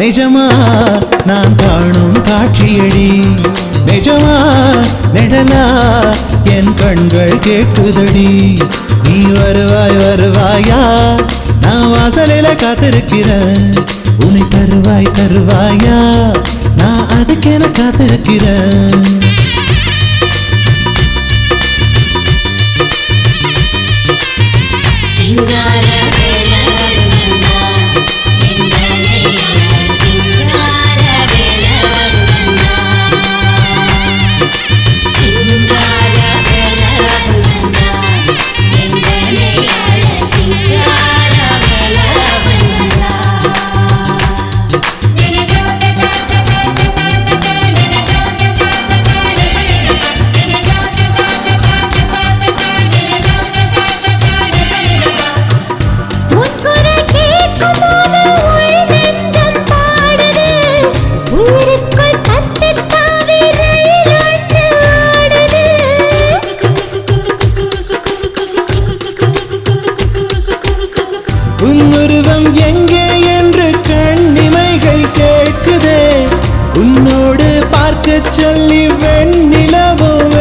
நிஜமா நான் காணும் காட்சியடி. நிஜமா நிழலா என் கண்கள் கேட்குதடி. நீ வருவாய் வருவாயா? நான் வாசலில காத்திருக்கிறேன். உன்னை தருவாய் தருவாயா? நான் அதுக்கென காத்திருக்கிறேன். பார்க்க சொல்லி வெண்ணிலவும்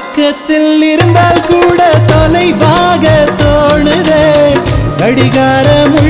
பக்கத்தில் இருந்தால் கூட தொலைவாக தோணுதே. கடிகாரமுள்ள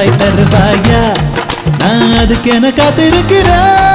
தருவாய்? தருவாயா நான் அதுக்கு என காத்திருக்கிறேன்.